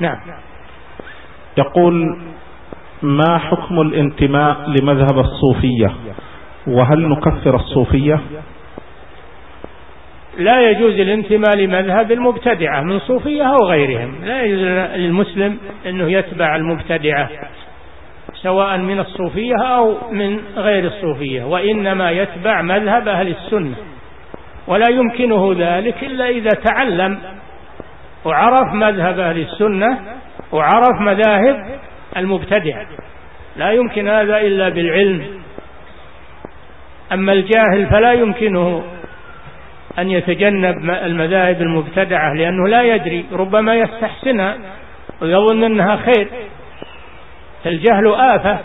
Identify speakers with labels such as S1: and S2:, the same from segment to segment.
S1: نعم.
S2: يقول ما حكم الانتماء لمذهب الصوفية؟ وهل نكفر الصوفية؟
S1: لا يجوز الانتماء لمذهب المبتدعة من صوفية أو غيرهم. لا يجوز للمسلم أنه يتبع المبتدعة سواء من الصوفية أو من غير الصوفية وإنما يتبع مذهب أهل السنة. ولا يمكنه ذلك إلا إذا تعلم وعرف مذهب أهل السنة وعرف مذاهب المبتدع. لا يمكن هذا إلا بالعلم. أما الجاهل فلا يمكنه أن يتجنب المذاهب المبتدعة لأنه لا يدري ربما يستحسنها ويظن أنها خير. الجهل آفة.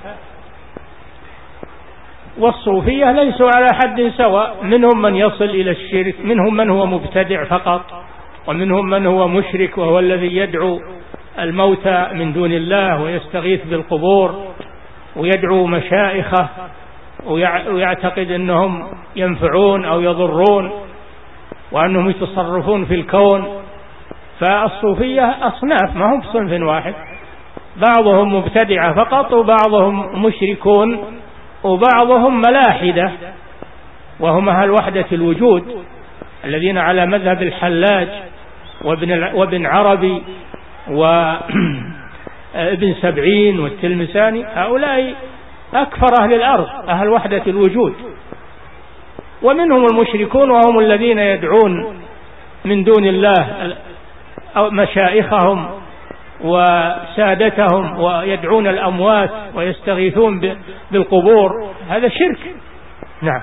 S1: والصوفية ليسوا على حد سواء منهم من يصل إلى الشرك منهم من هو مبتدع فقط. ومنهم من هو مشرك وهو الذي يدعو الموتى من دون الله ويستغيث بالقبور ويدعو مشائخه ويعتقد أنهم ينفعون أو يضرون وأنهم يتصرفون في الكون. فالصوفية أصناف ما هم صنف واحد. بعضهم مبتدعة فقط وبعضهم مشركون وبعضهم ملاحدة وهم أهل وحدة الوجود الذين على مذهب الحلاج وابن, وابن عربي وابن سبعين والتلمساني هؤلاء أكثر أهل الأرض أهل وحدة الوجود. ومنهم المشركون وهم الذين يدعون من دون الله مشائخهم وسادتهم ويدعون الأموات ويستغيثون بالقبور. هذا شرك. نعم.